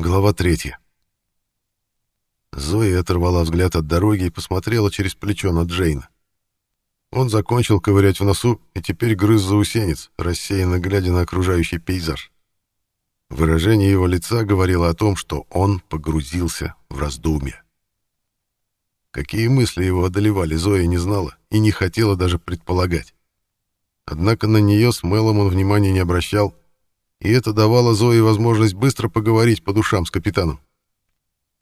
Глава третья. Зоя оторвала взгляд от дороги и посмотрела через плечо на Джейна. Он закончил ковырять в носу и теперь грыз заусенец, рассеянно глядя на окружающий пейзаж. Выражение его лица говорило о том, что он погрузился в раздумья. Какие мысли его одолевали, Зоя не знала и не хотела даже предполагать. Однако на нее с Мелом он внимания не обращал, и это давало Зое возможность быстро поговорить по душам с капитаном.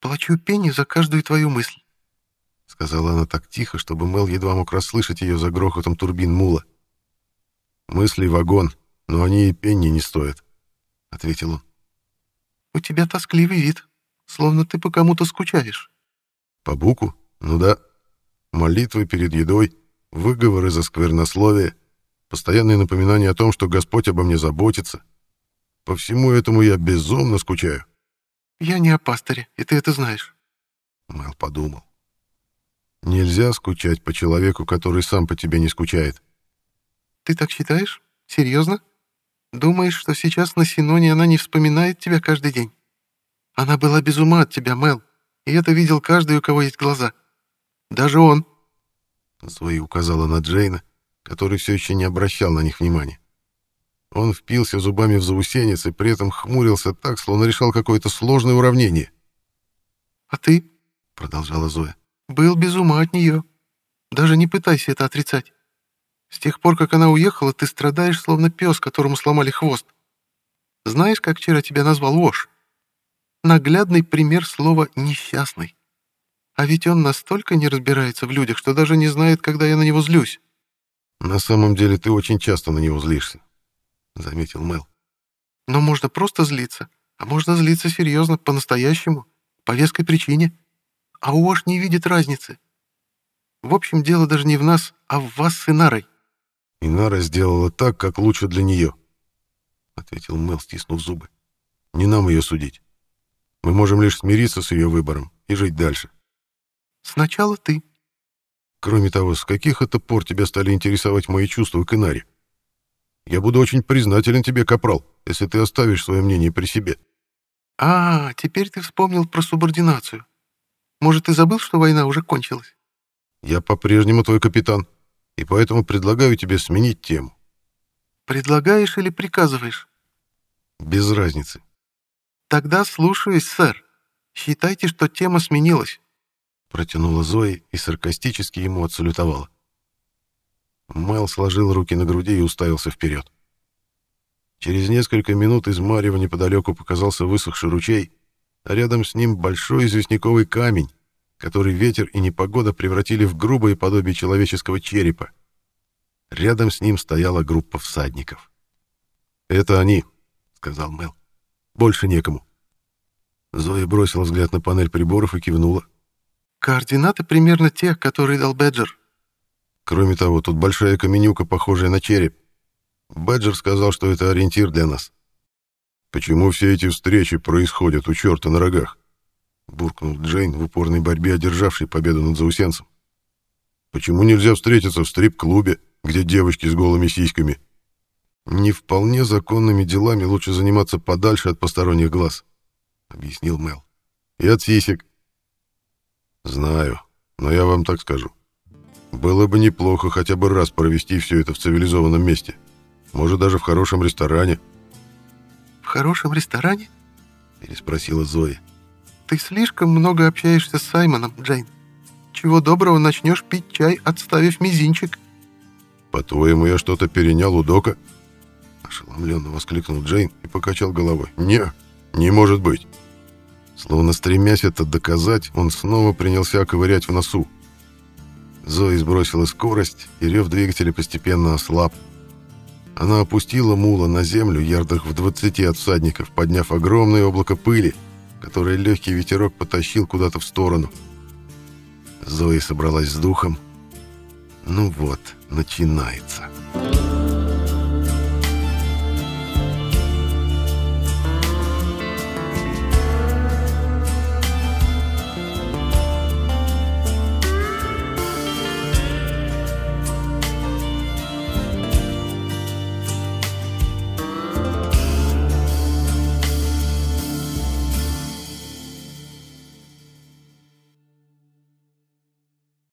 «Плачу пенни за каждую твою мысль», — сказала она так тихо, чтобы Мел едва мог расслышать ее за грохотом турбин мула. «Мысли вагон, но они и пенни не стоят», — ответил он. «У тебя тоскливый вид, словно ты по кому-то скучаешь». «По буку? Ну да. Молитвы перед едой, выговоры за сквернословие, постоянные напоминания о том, что Господь обо мне заботится. По всему этому я безумно скучаю». «Я не о пасторе, и ты это знаешь». Мэл подумал. «Нельзя скучать по человеку, который сам по тебе не скучает». «Ты так считаешь? Серьезно? Думаешь, что сейчас на Синоне она не вспоминает тебя каждый день? Она была без ума от тебя, Мэл, и это видел каждый, у кого есть глаза. Даже он». Зои указала на Джейна, который все еще не обращал на них внимания. Он впился зубами в заусенец и при этом хмурился так, словно решал какое-то сложное уравнение. «А ты?» — продолжала Зоя. «Был без ума от нее. Даже не пытайся это отрицать. С тех пор, как она уехала, ты страдаешь, словно пес, которому сломали хвост. Знаешь, как вчера тебя назвал Вош? Наглядный пример слова «несчастный». А ведь он настолько не разбирается в людях, что даже не знает, когда я на него злюсь. На самом деле ты очень часто на него злишься. — заметил Мэл. «Но можно просто злиться, а можно злиться серьезно, по-настоящему, по веской причине. А Уош не видит разницы. В общем, дело даже не в нас, а в вас с Инарой». «Инара сделала так, как лучше для нее», — ответил Мэл, стиснув зубы. «Не нам ее судить. Мы можем лишь смириться с ее выбором и жить дальше». «Сначала ты». «Кроме того, с каких это пор тебя стали интересовать мои чувства к Инаре?» Я буду очень признателен тебе, Капрал, если ты оставишь свое мнение при себе». «А, теперь ты вспомнил про субординацию. Может, ты забыл, что война уже кончилась?» «Я по-прежнему твой капитан, и поэтому предлагаю тебе сменить тему». «Предлагаешь или приказываешь?» «Без разницы». «Тогда слушаюсь, сэр. Считайте, что тема сменилась». Протянула Зои и саркастически ему отсалютовала. Мэл сложил руки на груди и уставился вперед. Через несколько минут из Марева неподалеку показался высохший ручей, а рядом с ним большой известняковый камень, который ветер и непогода превратили в грубое подобие человеческого черепа. Рядом с ним стояла группа всадников. «Это они», — сказал Мэл. «Больше некому». Зоя бросила взгляд на панель приборов и кивнула. «Координаты примерно те, которые дал Беджер», Кроме того, тут большая каменюка, похожая на череп. Бэджер сказал, что это ориентир для нас. «Почему все эти встречи происходят у черта на рогах?» — буркнул Джейн в упорной борьбе, одержавший победу над заусенцем. «Почему нельзя встретиться в стрип-клубе, где девочки с голыми сиськами?» «Не вполне законными делами лучше заниматься подальше от посторонних глаз», — объяснил Мел. «И от сисек». «Знаю, но я вам так скажу. Было бы неплохо хотя бы раз провести все это в цивилизованном месте. Может, даже в хорошем ресторане. «В хорошем ресторане?» — переспросила Зоя. «Ты слишком много общаешься с Саймоном, Джейн. Чего доброго начнешь пить чай, отставив мизинчик». «По-твоему, я что-то перенял у Дока?» Ошеломленно воскликнул Джейн и покачал головой. «Не, не может быть». Словно стремясь это доказать, он снова принялся ковырять в носу. Зои сбросила скорость, и рев двигателя постепенно ослаб. Она опустила мула на землю ярдах в 20 от всадников, подняв огромное облако пыли, которое легкий ветерок потащил куда-то в сторону. Зои собралась с духом. Ну вот, начинается.